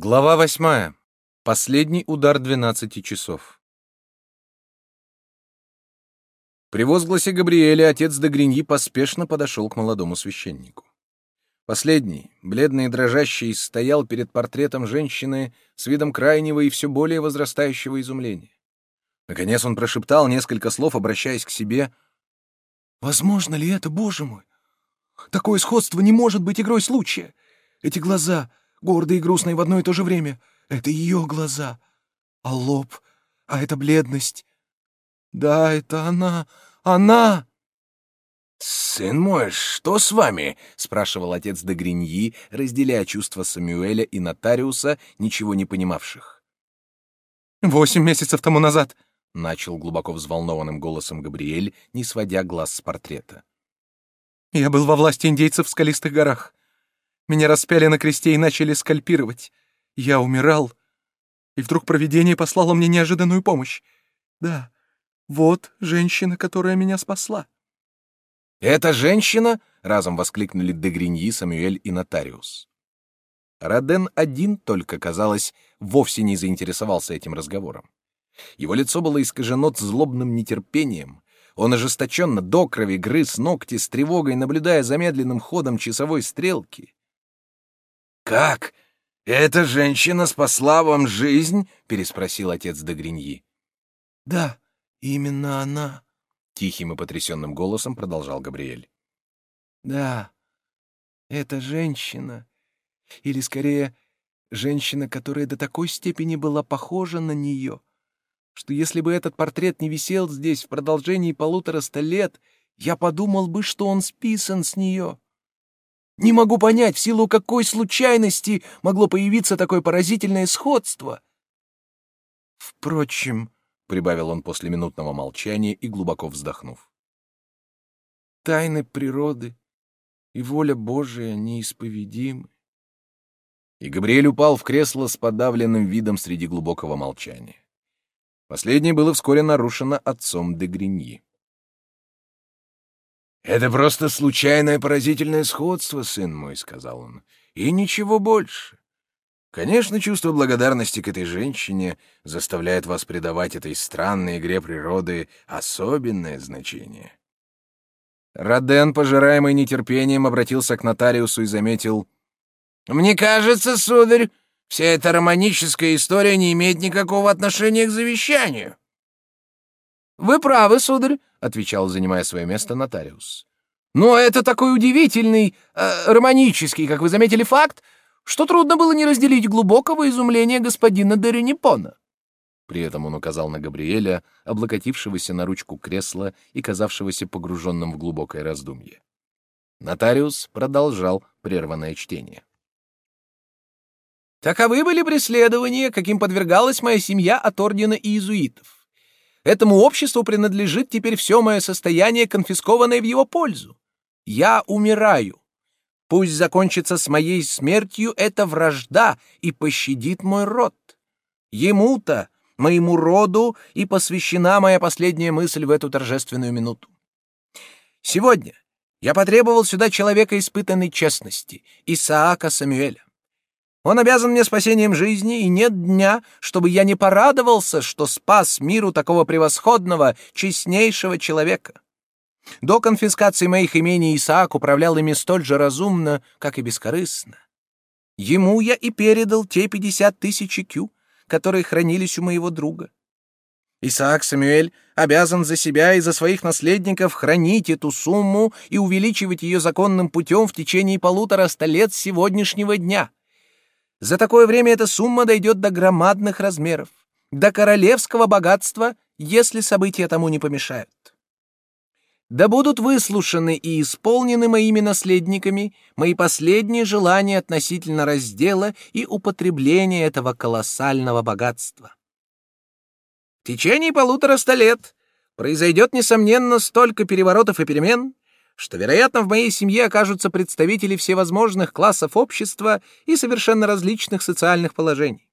Глава восьмая. Последний удар двенадцати часов. При возгласе Габриэля отец де Гриньи поспешно подошел к молодому священнику. Последний, бледный и дрожащий, стоял перед портретом женщины с видом крайнего и все более возрастающего изумления. Наконец он прошептал несколько слов, обращаясь к себе. «Возможно ли это, боже мой? Такое сходство не может быть игрой случая. Эти глаза, гордые и грустные в одно и то же время, это ее глаза. А лоб, а эта бледность. Да, это она, она!» «Сын мой, что с вами?» — спрашивал отец де Гриньи, разделяя чувства Самюэля и нотариуса, ничего не понимавших. «Восемь месяцев тому назад», — начал глубоко взволнованным голосом Габриэль, не сводя глаз с портрета. «Я был во власти индейцев в скалистых горах. Меня распяли на кресте и начали скальпировать. Я умирал, и вдруг провидение послало мне неожиданную помощь. Да, вот женщина, которая меня спасла». «Эта женщина?» — разом воскликнули Дегриньи, Самюэль и Нотариус. Роден один только, казалось, вовсе не заинтересовался этим разговором. Его лицо было искажено злобным нетерпением. Он ожесточенно до крови грыз ногти с тревогой, наблюдая за медленным ходом часовой стрелки. «Как? Эта женщина спасла вам жизнь?» — переспросил отец Дегриньи. «Да, именно она», Тихим и потрясенным голосом продолжал Габриэль. «Да, эта женщина, или скорее, женщина, которая до такой степени была похожа на нее, что если бы этот портрет не висел здесь в продолжении полутораста лет, я подумал бы, что он списан с нее. Не могу понять, в силу какой случайности могло появиться такое поразительное сходство. Впрочем, — прибавил он после минутного молчания и глубоко вздохнув. «Тайны природы и воля Божия неисповедимы». И Габриэль упал в кресло с подавленным видом среди глубокого молчания. Последнее было вскоре нарушено отцом де Гриньи. «Это просто случайное поразительное сходство, сын мой», — сказал он, — «и ничего больше. Конечно, чувство благодарности к этой женщине заставляет вас придавать этой странной игре природы особенное значение. Роден, пожираемый нетерпением, обратился к нотариусу и заметил. «Мне кажется, сударь, вся эта романическая история не имеет никакого отношения к завещанию». «Вы правы, сударь», — отвечал, занимая свое место нотариус. «Но это такой удивительный, э, романический, как вы заметили, факт, что трудно было не разделить глубокого изумления господина Деренипона. При этом он указал на Габриэля, облокотившегося на ручку кресла и казавшегося погруженным в глубокое раздумье. Нотариус продолжал прерванное чтение. «Таковы были преследования, каким подвергалась моя семья от ордена иезуитов. Этому обществу принадлежит теперь все мое состояние, конфискованное в его пользу. Я умираю. Пусть закончится с моей смертью эта вражда и пощадит мой род. Ему-то, моему роду, и посвящена моя последняя мысль в эту торжественную минуту. Сегодня я потребовал сюда человека испытанной честности, Исаака Самуэля. Он обязан мне спасением жизни, и нет дня, чтобы я не порадовался, что спас миру такого превосходного, честнейшего человека. До конфискации моих имений Исаак управлял ими столь же разумно, как и бескорыстно. Ему я и передал те пятьдесят тысяч кю, которые хранились у моего друга. Исаак Самуэль обязан за себя и за своих наследников хранить эту сумму и увеличивать ее законным путем в течение полутораста лет сегодняшнего дня. За такое время эта сумма дойдет до громадных размеров, до королевского богатства, если события тому не помешают да будут выслушаны и исполнены моими наследниками мои последние желания относительно раздела и употребления этого колоссального богатства. В течение полутораста лет произойдет, несомненно, столько переворотов и перемен, что, вероятно, в моей семье окажутся представители всевозможных классов общества и совершенно различных социальных положений.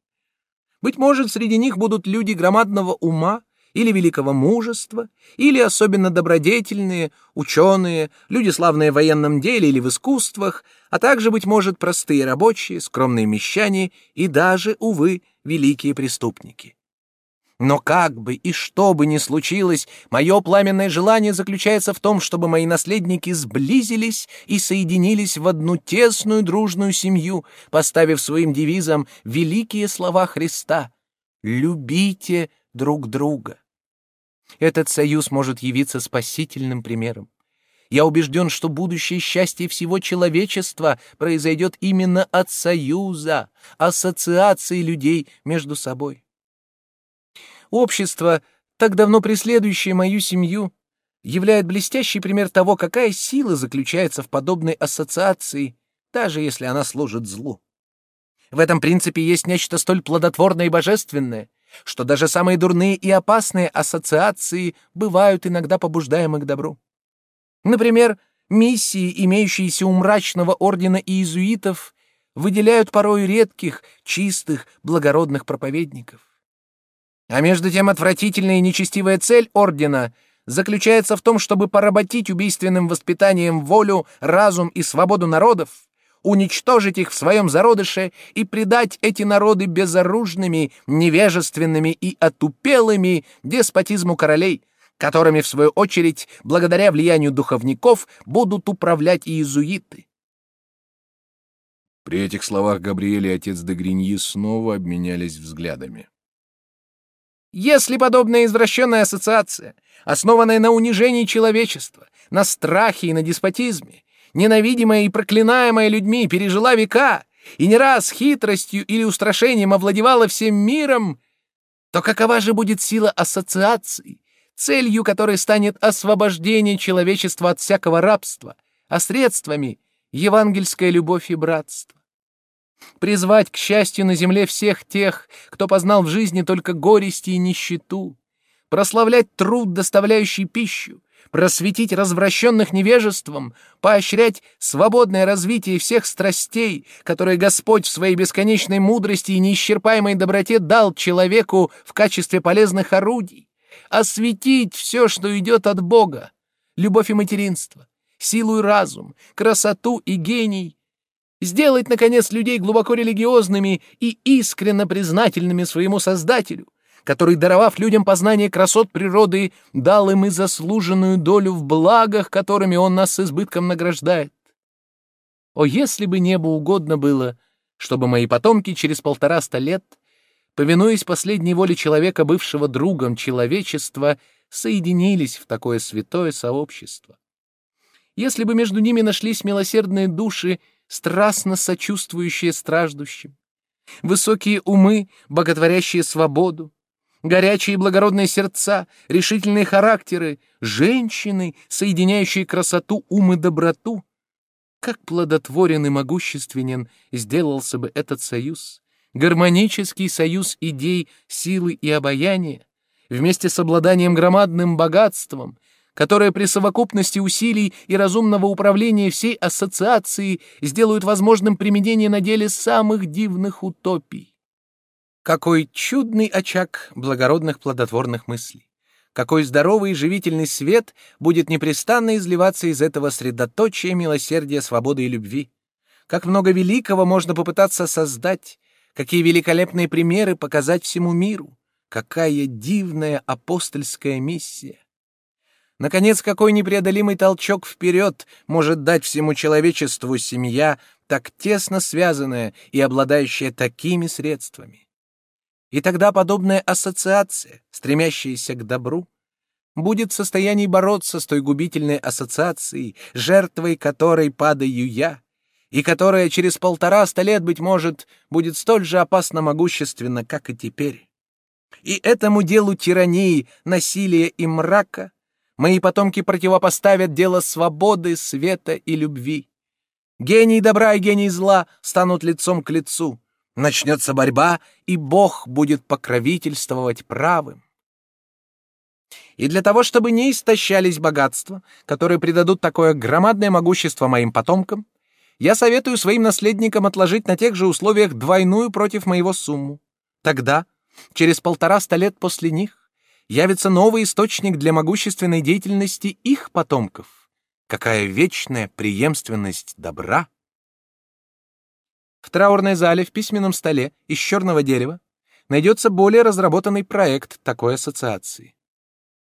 Быть может, среди них будут люди громадного ума, или великого мужества, или особенно добродетельные, ученые, люди, славные в военном деле или в искусствах, а также, быть может, простые рабочие, скромные мещане и даже, увы, великие преступники. Но как бы и что бы ни случилось, мое пламенное желание заключается в том, чтобы мои наследники сблизились и соединились в одну тесную дружную семью, поставив своим девизом великие слова Христа «Любите друг друга». Этот союз может явиться спасительным примером. Я убежден, что будущее счастье всего человечества произойдет именно от союза, ассоциации людей между собой. Общество, так давно преследующее мою семью, являет блестящий пример того, какая сила заключается в подобной ассоциации, даже если она служит злу. В этом принципе есть нечто столь плодотворное и божественное, что даже самые дурные и опасные ассоциации бывают иногда побуждаемы к добру. Например, миссии, имеющиеся у мрачного ордена иезуитов, выделяют порой редких, чистых, благородных проповедников. А между тем отвратительная и нечестивая цель ордена заключается в том, чтобы поработить убийственным воспитанием волю, разум и свободу народов, уничтожить их в своем зародыше и предать эти народы безоружными, невежественными и отупелыми деспотизму королей, которыми, в свою очередь, благодаря влиянию духовников, будут управлять иезуиты. При этих словах Габриэль и отец де Гриньи снова обменялись взглядами. Если подобная извращенная ассоциация, основанная на унижении человечества, на страхе и на деспотизме, ненавидимая и проклинаемая людьми, пережила века и не раз хитростью или устрашением овладевала всем миром, то какова же будет сила ассоциаций, целью которой станет освобождение человечества от всякого рабства, а средствами — евангельская любовь и братство. Призвать к счастью на земле всех тех, кто познал в жизни только горести и нищету, прославлять труд, доставляющий пищу, просветить развращенных невежеством, поощрять свободное развитие всех страстей, которые Господь в своей бесконечной мудрости и неисчерпаемой доброте дал человеку в качестве полезных орудий, осветить все, что идет от Бога, любовь и материнство, силу и разум, красоту и гений, сделать, наконец, людей глубоко религиозными и искренно признательными своему Создателю, который, даровав людям познание красот природы, дал им и заслуженную долю в благах, которыми он нас с избытком награждает. О, если бы небу угодно было, чтобы мои потомки через полтораста лет повинуясь последней воле человека, бывшего другом человечества, соединились в такое святое сообщество. Если бы между ними нашлись милосердные души, страстно сочувствующие страждущим, высокие умы, боготворящие свободу, горячие и благородные сердца, решительные характеры, женщины, соединяющие красоту, ум и доброту, как плодотворен и могущественен сделался бы этот союз, гармонический союз идей, силы и обаяния, вместе с обладанием громадным богатством, которое при совокупности усилий и разумного управления всей ассоциации сделают возможным применение на деле самых дивных утопий. Какой чудный очаг благородных плодотворных мыслей! Какой здоровый и живительный свет будет непрестанно изливаться из этого средоточия милосердия, свободы и любви! Как много великого можно попытаться создать, Какие великолепные примеры показать всему миру! Какая дивная апостольская миссия! Наконец, какой непреодолимый толчок вперед может дать всему человечеству семья, так тесно связанная и обладающая такими средствами. И тогда подобная ассоциация, стремящаяся к добру, будет в состоянии бороться с той губительной ассоциацией, жертвой которой падаю я, и которая через полтораста лет, быть может, будет столь же опасно могущественна, как и теперь. И этому делу тирании, насилия и мрака мои потомки противопоставят дело свободы, света и любви. Гений добра и гений зла станут лицом к лицу. Начнется борьба, и Бог будет покровительствовать правым. И для того, чтобы не истощались богатства, которые придадут такое громадное могущество моим потомкам, я советую своим наследникам отложить на тех же условиях двойную против моего сумму. Тогда, через полтораста лет после них, явится новый источник для могущественной деятельности их потомков. Какая вечная преемственность добра! В траурной зале в письменном столе из черного дерева найдется более разработанный проект такой ассоциации.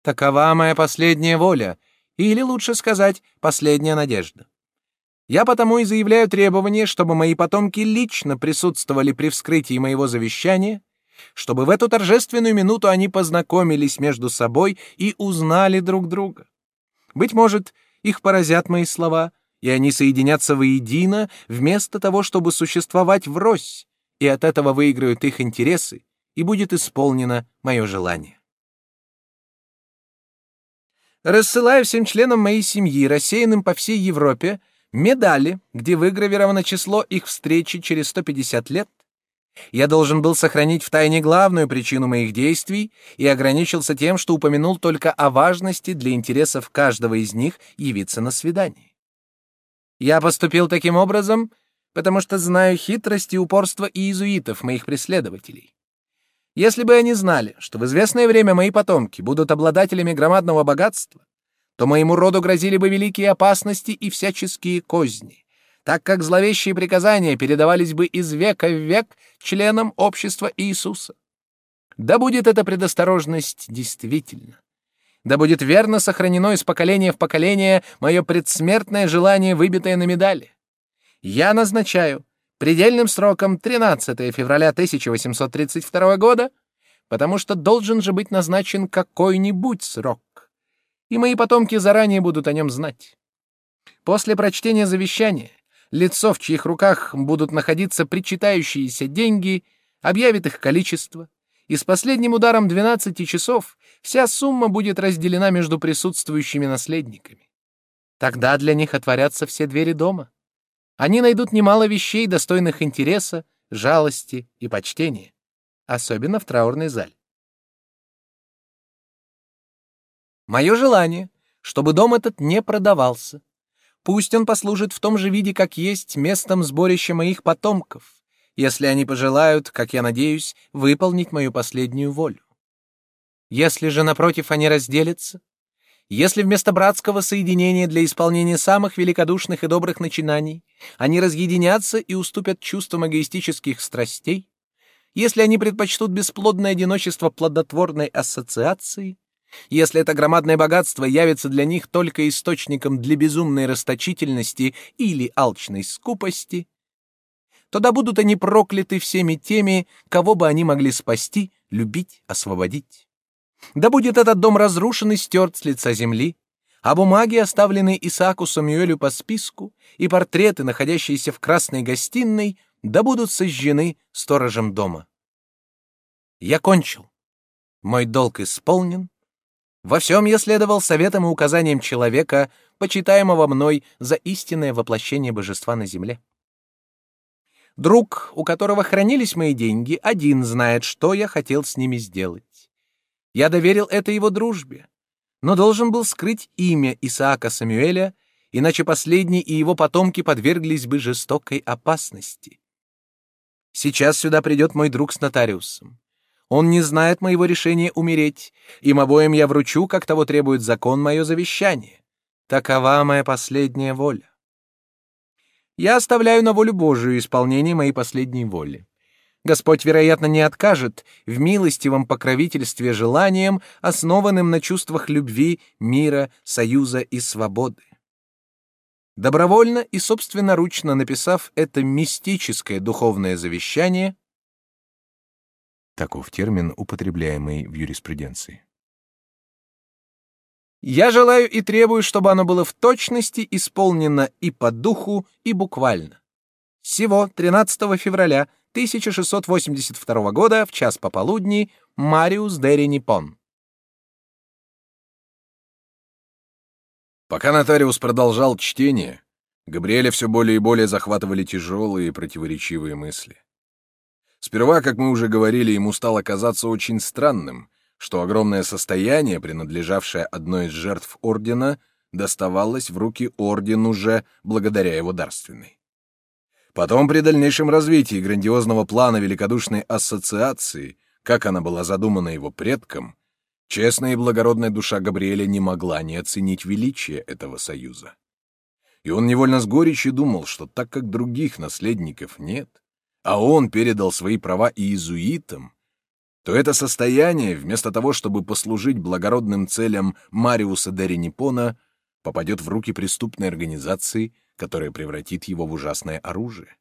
Такова моя последняя воля, или лучше сказать, последняя надежда. Я потому и заявляю требование, чтобы мои потомки лично присутствовали при вскрытии моего завещания, чтобы в эту торжественную минуту они познакомились между собой и узнали друг друга. Быть может, их поразят мои слова, и они соединятся воедино, вместо того, чтобы существовать врозь, и от этого выиграют их интересы, и будет исполнено мое желание. Рассылаю всем членам моей семьи, рассеянным по всей Европе, медали, где выгравировано число их встречи через 150 лет. Я должен был сохранить в тайне главную причину моих действий и ограничился тем, что упомянул только о важности для интересов каждого из них явиться на свидание. Я поступил таким образом, потому что знаю хитрость и упорство иезуитов, моих преследователей. Если бы они знали, что в известное время мои потомки будут обладателями громадного богатства, то моему роду грозили бы великие опасности и всяческие козни, так как зловещие приказания передавались бы из века в век членам общества Иисуса. Да будет эта предосторожность действительно. Да будет верно сохранено из поколения в поколение мое предсмертное желание, выбитое на медали. Я назначаю предельным сроком 13 февраля 1832 года, потому что должен же быть назначен какой-нибудь срок и мои потомки заранее будут о нем знать. После прочтения завещания лицо, в чьих руках будут находиться причитающиеся деньги, объявит их количество, и с последним ударом 12 часов вся сумма будет разделена между присутствующими наследниками. Тогда для них отворятся все двери дома. Они найдут немало вещей, достойных интереса, жалости и почтения, особенно в траурной зале. Мое желание, чтобы дом этот не продавался. Пусть он послужит в том же виде, как есть, местом сборища моих потомков, если они пожелают, как я надеюсь, выполнить мою последнюю волю. Если же, напротив, они разделятся, если вместо братского соединения для исполнения самых великодушных и добрых начинаний они разъединятся и уступят чувствам эгоистических страстей, если они предпочтут бесплодное одиночество плодотворной ассоциации, если это громадное богатство явится для них только источником для безумной расточительности или алчной скупости, то да будут они прокляты всеми теми, кого бы они могли спасти, любить, освободить. Да будет этот дом разрушен и стерт с лица земли, а бумаги, оставленные Исааку Самуэлю по списку, и портреты, находящиеся в красной гостиной, да будут сожжены сторожем дома. Я кончил. Мой долг исполнен, во всем я следовал советам и указаниям человека, почитаемого мной за истинное воплощение божества на земле. Друг, у которого хранились мои деньги, один знает, что я хотел с ними сделать. Я доверил это его дружбе, но должен был скрыть имя Исаака Самуэля, иначе последний и его потомки подверглись бы жестокой опасности. Сейчас сюда придет мой друг с нотариусом. Он не знает моего решения умереть. Им обоим я вручу, как того требует закон, мое завещание. Такова моя последняя воля. Я оставляю на волю Божию исполнение моей последней воли. Господь, вероятно, не откажет в милостивом покровительстве желаниям, основанным на чувствах любви, мира, союза и свободы. Добровольно и собственноручно написав это мистическое духовное завещание, Таков термин, употребляемый в юриспруденции. Я желаю и требую, чтобы оно было в точности исполнено и по духу, и буквально. Всего 13 февраля 1682 года в час пополудни Мариус Дерри Ниппон. Пока нотариус продолжал чтение, Габриэля все более и более захватывали тяжелые и противоречивые мысли. Сперва, как мы уже говорили, ему стало казаться очень странным, что огромное состояние, принадлежавшее одной из жертв ордена, доставалось в руки ордену же благодаря его дарственной. Потом, при дальнейшем развитии грандиозного плана великодушной ассоциации, как она была задумана его предком, честная и благородная душа Габриэля не могла не оценить величие этого союза. и он невольно с горечью думал, что так как других наследников нет, а он передал свои права иезуитам, то это состояние, вместо того, чтобы послужить благородным целям Мариуса де Ренипона, попадет в руки преступной организации, которая превратит его в ужасное оружие.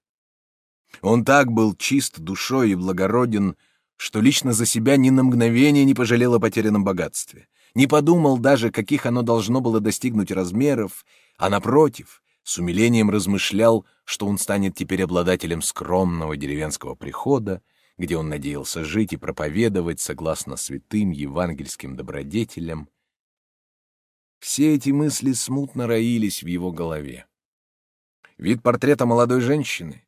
Он так был чист душой и благороден, что лично за себя ни на мгновение не пожалел о потерянном богатстве, не подумал даже, каких оно должно было достигнуть размеров, а напротив, с умилением размышлял, что он станет теперь обладателем скромного деревенского прихода, где он надеялся жить и проповедовать согласно святым евангельским добродетелям. Все эти мысли смутно роились в его голове. Вид портрета молодой женщины,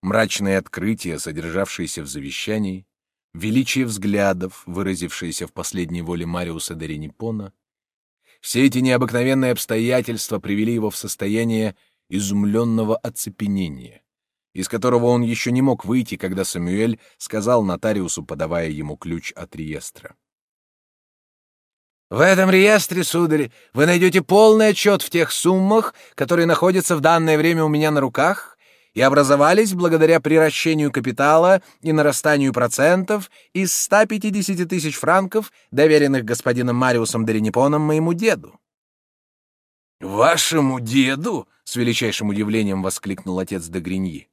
мрачные открытия, содержавшиеся в завещании, величие взглядов, выразившееся в последней воле Мариуса де Ренипона, все эти необыкновенные обстоятельства привели его в состояние изумленного оцепенения, из которого он еще не мог выйти, когда Самюэль сказал нотариусу, подавая ему ключ от реестра. «В этом реестре, сударь, вы найдете полный отчет в тех суммах, которые находятся в данное время у меня на руках, и образовались благодаря приращению капитала и нарастанию процентов из 150 тысяч франков, доверенных господином Мариусом Деренипоном моему деду. «Вашему деду?» — с величайшим удивлением воскликнул отец де Гриньи.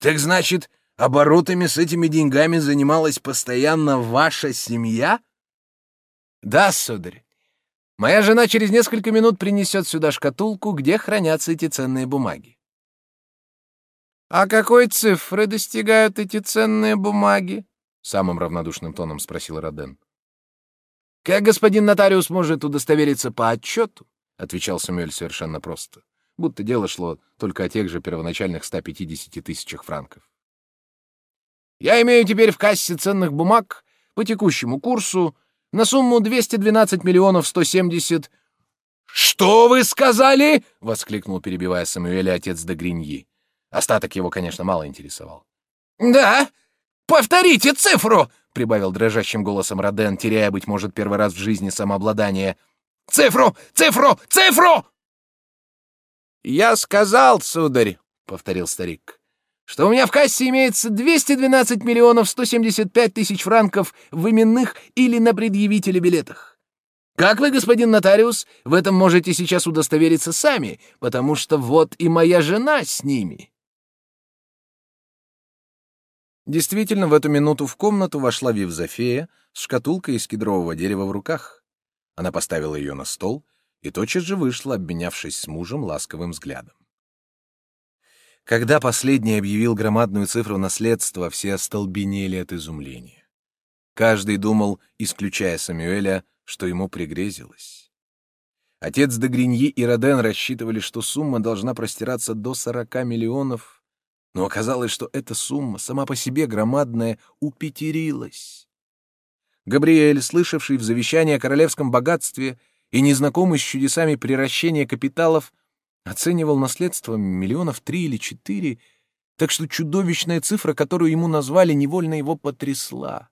«Так значит, оборотами с этими деньгами занималась постоянно ваша семья?» «Да, сударь. Моя жена через несколько минут принесет сюда шкатулку, где хранятся эти ценные бумаги. «А какой цифры достигают эти ценные бумаги?» — самым равнодушным тоном спросил Роден. «Как господин нотариус может удостовериться по отчету?» — отвечал Самюэль совершенно просто, будто дело шло только о тех же первоначальных 150 тысячах франков. «Я имею теперь в кассе ценных бумаг по текущему курсу на сумму 212 миллионов 170...» «Что вы сказали?» — воскликнул, перебивая Самуэля отец де Гриньи. Остаток его, конечно, мало интересовал. «Да? Повторите цифру!» — прибавил дрожащим голосом Роден, теряя, быть может, первый раз в жизни самообладание. «Цифру! Цифру! Цифру!» «Я сказал, сударь», — повторил старик, «что у меня в кассе имеется 212 миллионов 175 тысяч франков в именных или на предъявителе билетах. Как вы, господин нотариус, в этом можете сейчас удостовериться сами, потому что вот и моя жена с ними». Действительно, в эту минуту в комнату вошла Вивзофея с шкатулкой из кедрового дерева в руках. Она поставила ее на стол и тотчас же вышла, обменявшись с мужем ласковым взглядом. Когда последний объявил громадную цифру наследства, все остолбенели от изумления. Каждый думал, исключая Самюэля, что ему пригрезилось. Отец де Гриньи и Роден рассчитывали, что сумма должна простираться до 40 миллионов, но оказалось, что эта сумма, сама по себе громадная, упетерилась. Габриэль, слышавший в завещании о королевском богатстве и незнакомый с чудесами приращения капиталов, оценивал наследство миллионов три или четыре, так что чудовищная цифра, которую ему назвали, невольно его потрясла.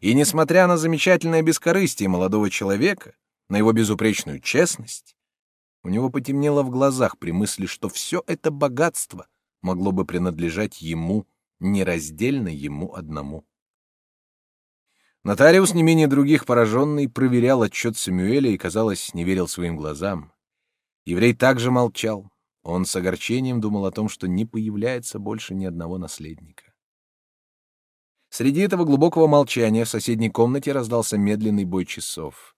И несмотря на замечательное бескорыстие молодого человека, на его безупречную честность, у него потемнело в глазах при мысли, что все это богатство могло бы принадлежать ему, нераздельно ему одному. Нотариус, не менее других пораженный, проверял отчет Самюэля и, казалось, не верил своим глазам. Еврей также молчал. Он с огорчением думал о том, что не появляется больше ни одного наследника. Среди этого глубокого молчания в соседней комнате раздался медленный бой часов.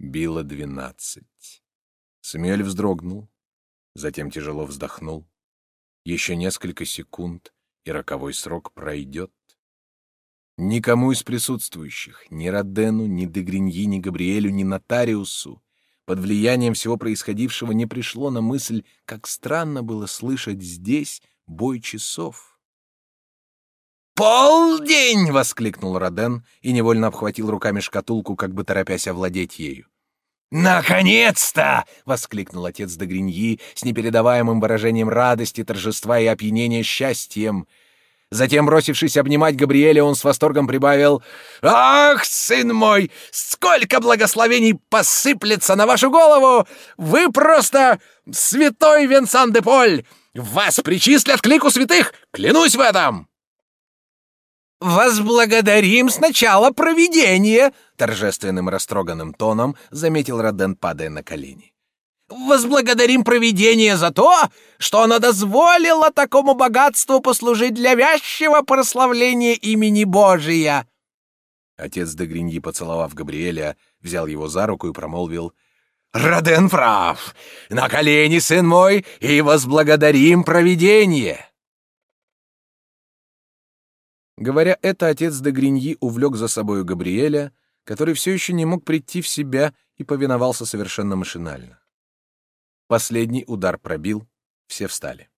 Било двенадцать. Самюэль вздрогнул, затем тяжело вздохнул. Еще несколько секунд, и роковой срок пройдет. Никому из присутствующих, ни Родену, ни Дегриньи, ни Габриэлю, ни Нотариусу, под влиянием всего происходившего не пришло на мысль, как странно было слышать здесь бой часов. «Полдень!» — воскликнул Роден и невольно обхватил руками шкатулку, как бы торопясь овладеть ею. «Наконец-то!» — воскликнул отец де с непередаваемым выражением радости, торжества и опьянения счастьем. Затем, бросившись обнимать Габриэля, он с восторгом прибавил «Ах, сын мой, сколько благословений посыплется на вашу голову! Вы просто святой Венсан де Поль! Вас причислят к лику святых! Клянусь в этом!» «Возблагодарим сначала провидение!» — торжественным растроганным тоном заметил Роден, падая на колени. «Возблагодарим провидение за то, что оно дозволило такому богатству послужить для вязчего прославления имени Божия!» Отец де Гриньи, поцеловав Габриэля, взял его за руку и промолвил «Роден прав! На колени, сын мой, и возблагодарим провидение!» Говоря это, отец де Гриньи увлек за собою Габриэля, который все еще не мог прийти в себя и повиновался совершенно машинально. Последний удар пробил, все встали.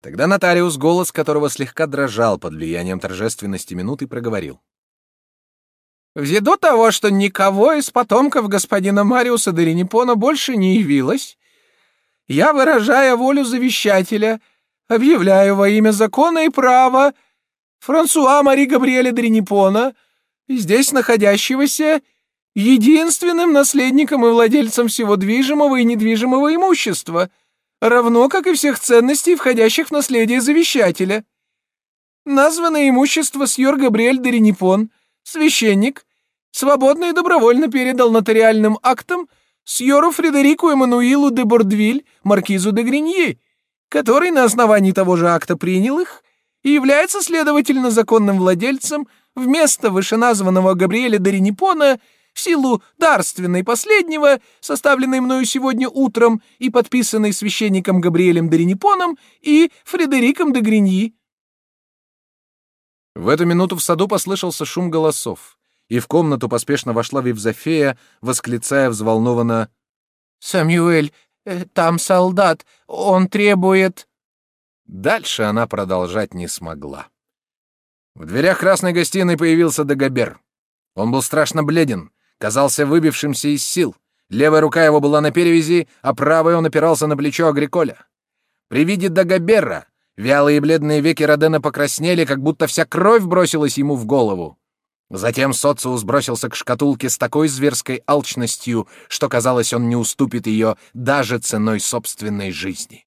Тогда нотариус, голос которого слегка дрожал под влиянием торжественности минуты, проговорил. «Ввиду того, что никого из потомков господина Мариуса де Ренепона больше не явилось, я, выражая волю завещателя, объявляю во имя закона и права Франсуа Мари Габриэля Дренипона, здесь находящегося единственным наследником и владельцем всего движимого и недвижимого имущества, равно как и всех ценностей, входящих в наследие завещателя. Названное имущество Сьор Габриэль Дренипон, священник, свободно и добровольно передал нотариальным актом Сьору Фредерику Эммануилу де Бордвиль, маркизу де Гриньи, который на основании того же акта принял их и является, следовательно, законным владельцем вместо вышеназванного Габриэля Доринипона в силу дарственной последнего, составленной мною сегодня утром и подписанной священником Габриэлем Доринипоном и Фредериком де Гриньи. В эту минуту в саду послышался шум голосов, и в комнату поспешно вошла Вивзофея, восклицая взволнованно «Самюэль, э, там солдат, он требует...» Дальше она продолжать не смогла. В дверях красной гостиной появился Дагобер. Он был страшно бледен, казался выбившимся из сил. Левая рука его была на перевязи, а правой он опирался на плечо Агриколя. При виде Дагобера вялые и бледные веки Родена покраснели, как будто вся кровь бросилась ему в голову. Затем Социус бросился к шкатулке с такой зверской алчностью, что, казалось, он не уступит ее даже ценой собственной жизни.